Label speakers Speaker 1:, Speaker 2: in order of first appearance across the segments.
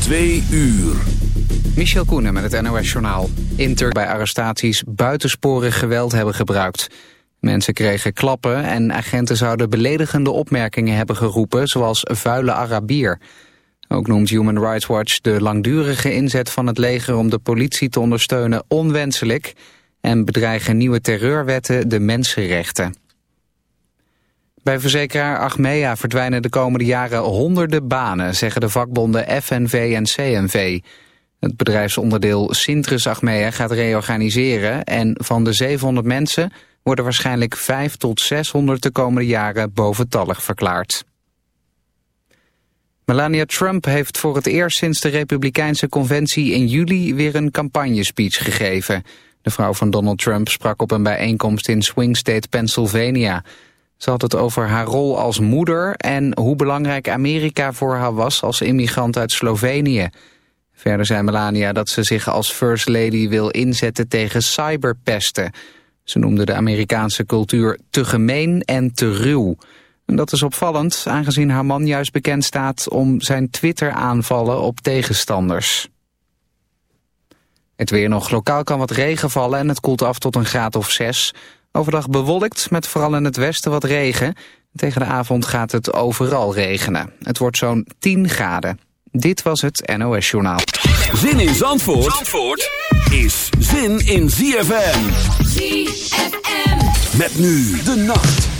Speaker 1: Twee uur.
Speaker 2: Michel Koenen met het NOS-journaal. Inter bij arrestaties buitensporig geweld hebben gebruikt. Mensen kregen klappen en agenten zouden beledigende opmerkingen hebben geroepen... zoals vuile Arabier. Ook noemt Human Rights Watch de langdurige inzet van het leger... om de politie te ondersteunen onwenselijk... en bedreigen nieuwe terreurwetten de mensenrechten. Bij verzekeraar Achmea verdwijnen de komende jaren honderden banen, zeggen de vakbonden FNV en CNV. Het bedrijfsonderdeel Sintrus Achmea gaat reorganiseren en van de 700 mensen worden waarschijnlijk 5 tot 600 de komende jaren boventallig verklaard. Melania Trump heeft voor het eerst sinds de Republikeinse conventie in juli weer een campagnespeech gegeven. De vrouw van Donald Trump sprak op een bijeenkomst in Swing State, Pennsylvania. Ze had het over haar rol als moeder en hoe belangrijk Amerika voor haar was als immigrant uit Slovenië. Verder zei Melania dat ze zich als First Lady wil inzetten tegen cyberpesten. Ze noemde de Amerikaanse cultuur te gemeen en te ruw. En dat is opvallend, aangezien haar man juist bekend staat om zijn Twitter-aanvallen op tegenstanders. Het weer nog. Lokaal kan wat regen vallen en het koelt af tot een graad of zes. Overdag bewolkt met vooral in het westen wat regen. Tegen de avond gaat het overal regenen. Het wordt zo'n 10 graden. Dit was het NOS Journaal.
Speaker 1: Zin in Zandvoort, Zandvoort is zin in ZFM.
Speaker 3: ZFM.
Speaker 1: Met nu de nacht.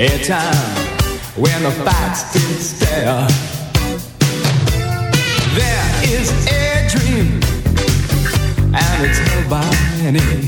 Speaker 4: A time when the facts didn't stare. There is a dream, and it's held by many.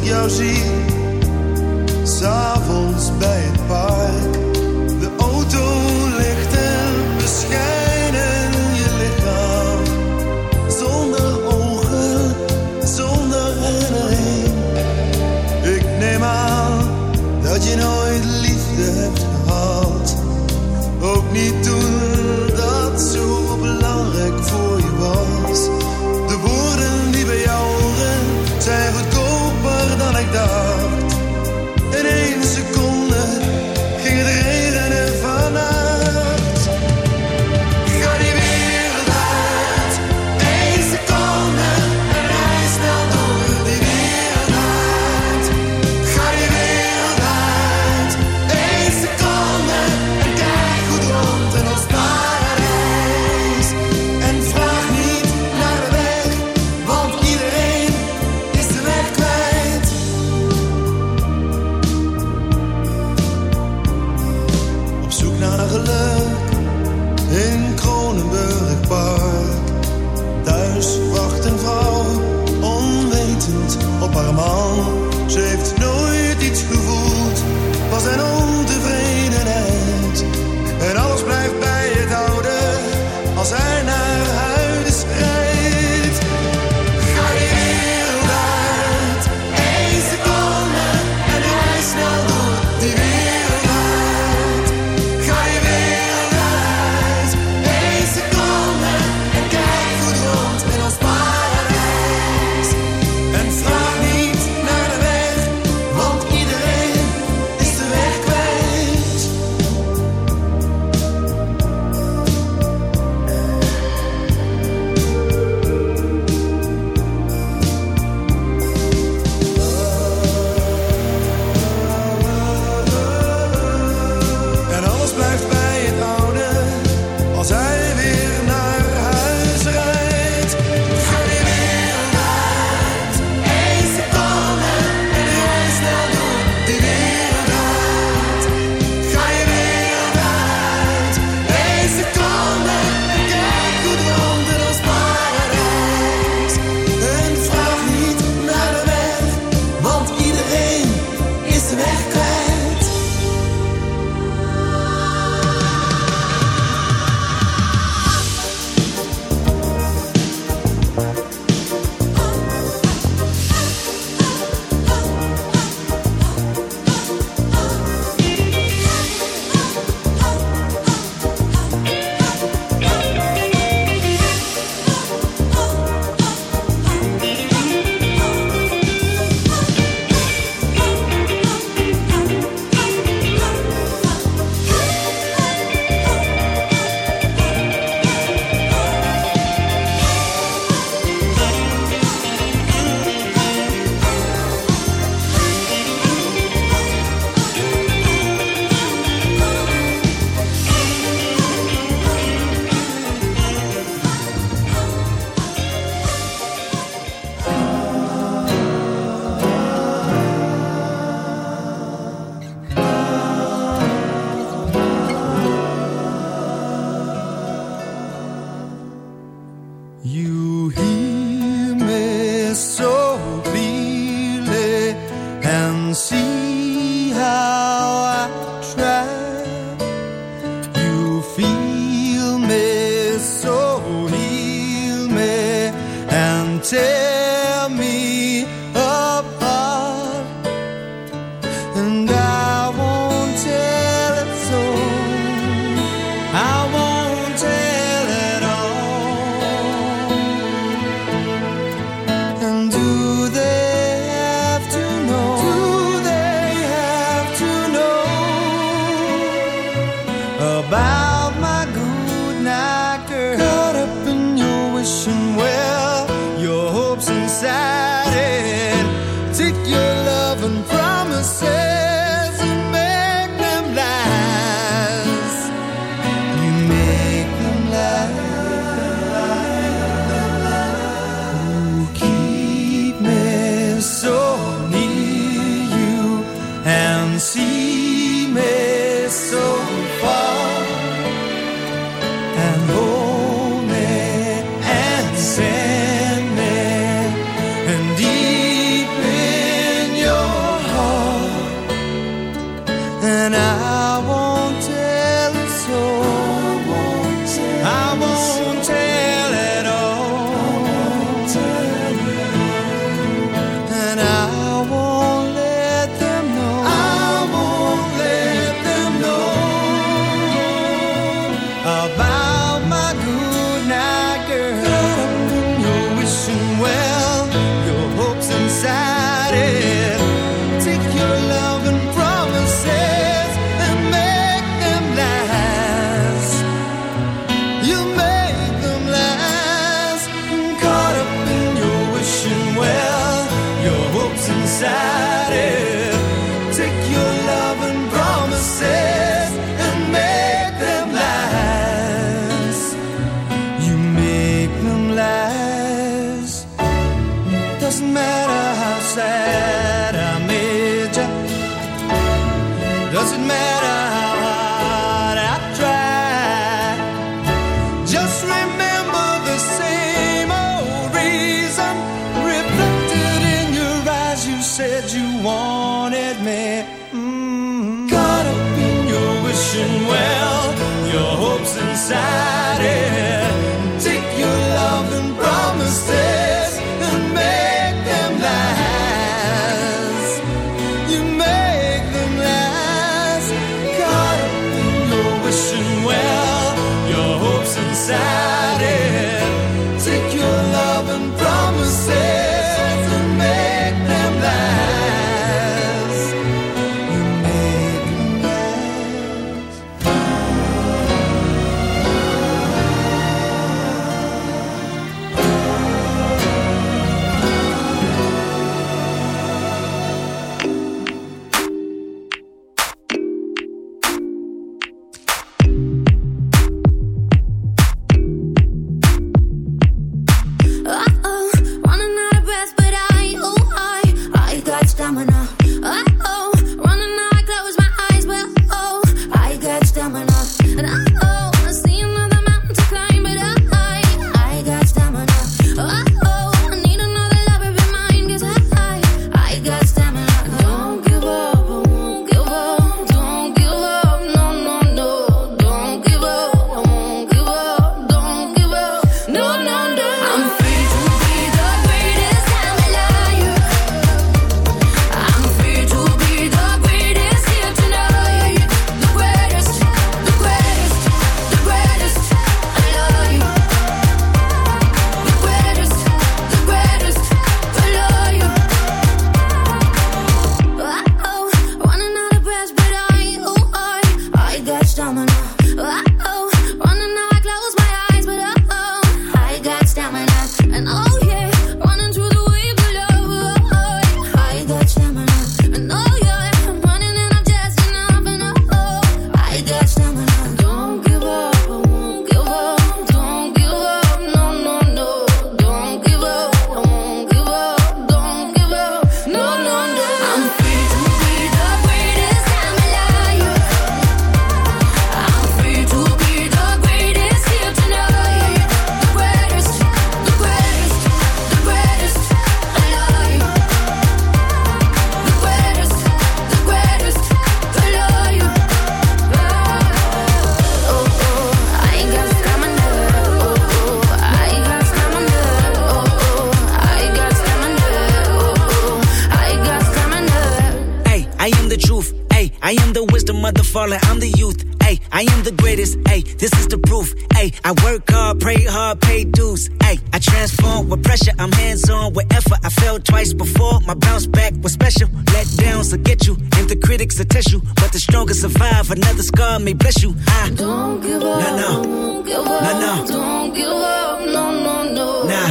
Speaker 5: Ik jou zie, s'avonds bij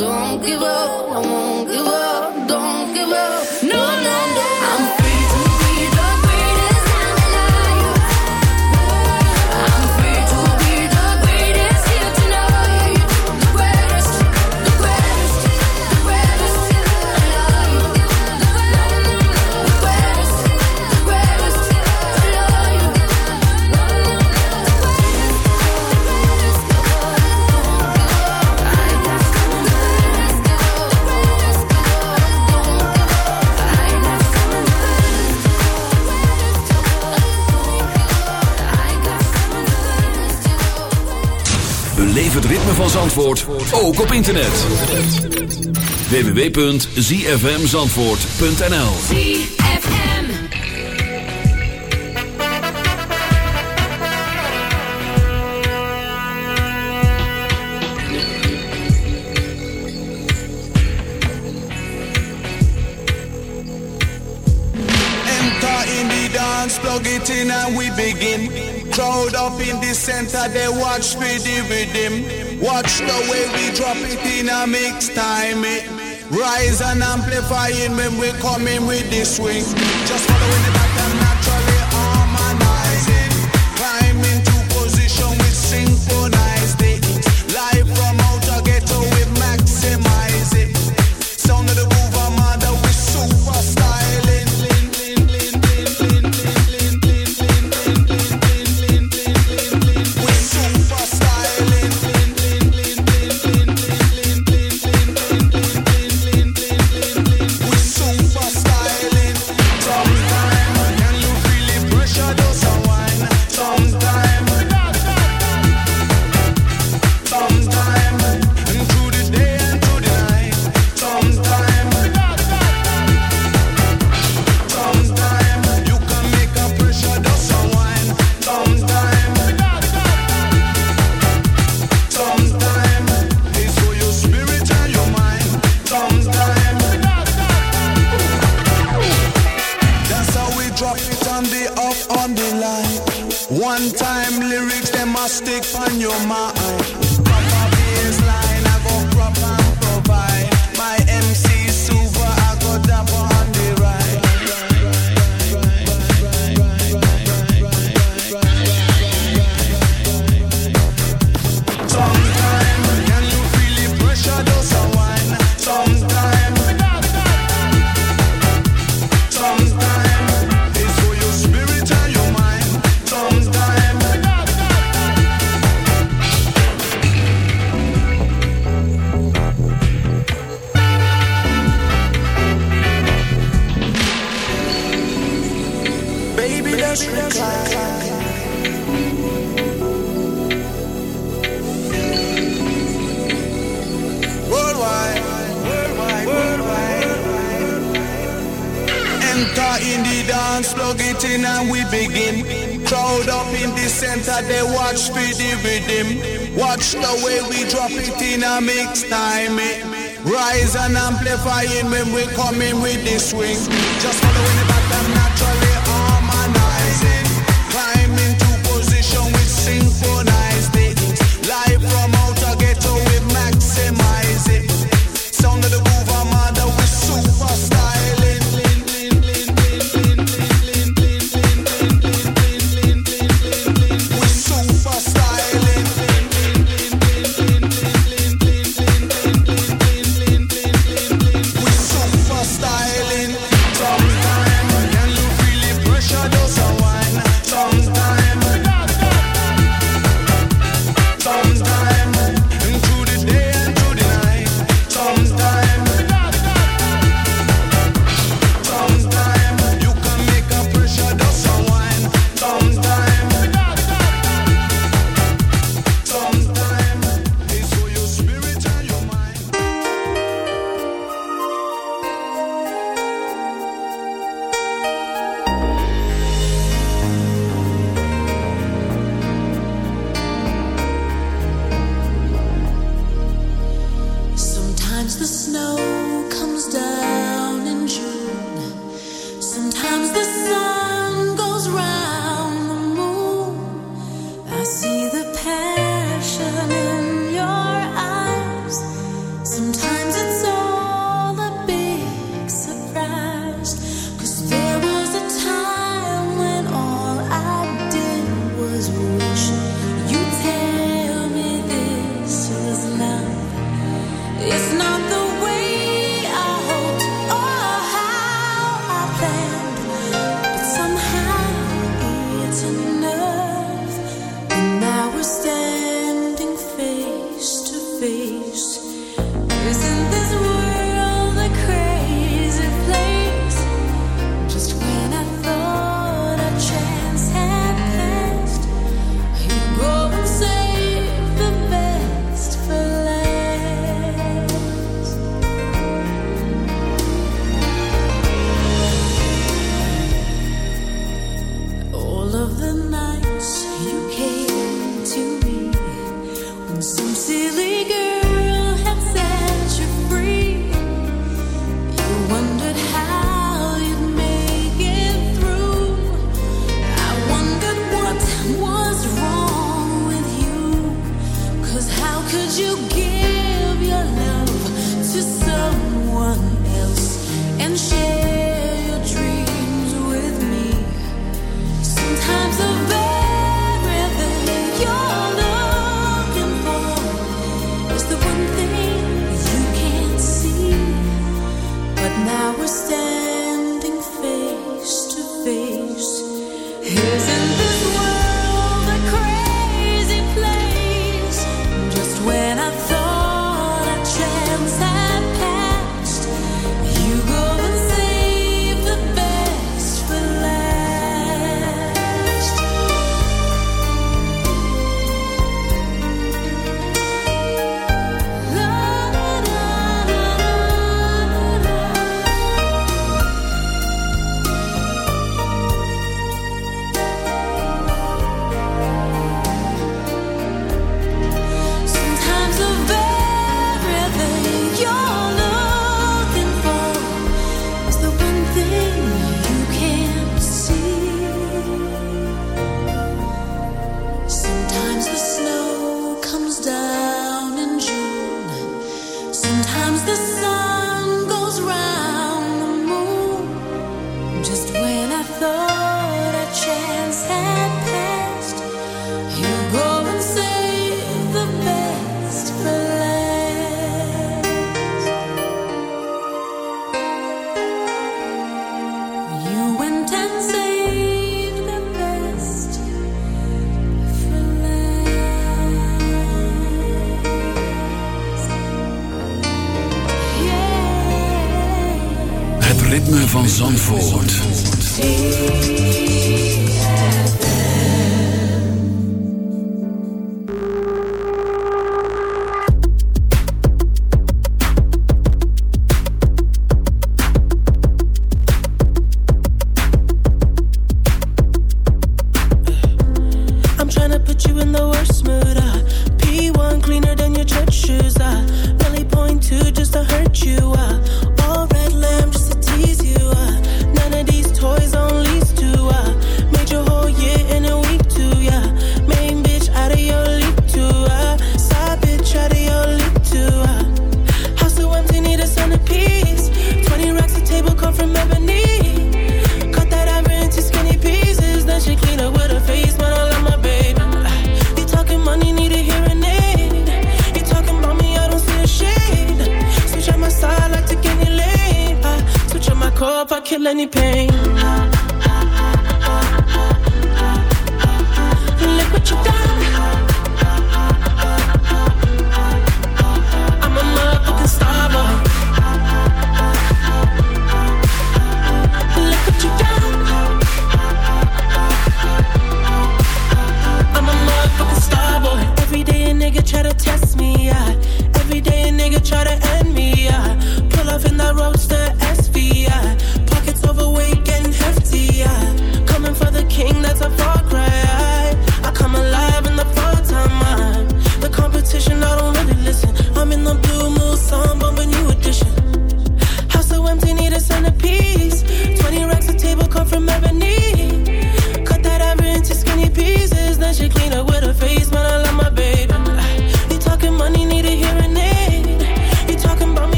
Speaker 6: Don't give up.
Speaker 1: Zandvoort ook op internet. www.zfmzandvoort.nl
Speaker 7: ZFM
Speaker 8: Enter in the dance, plug it in and we begin. Crowd up in the center, they watch me the rhythm. Watch the way we drop it in a mix time it. Rise and amplifying when we're coming with this swing. Just following the back. amplifying when we coming with the swing. Just following the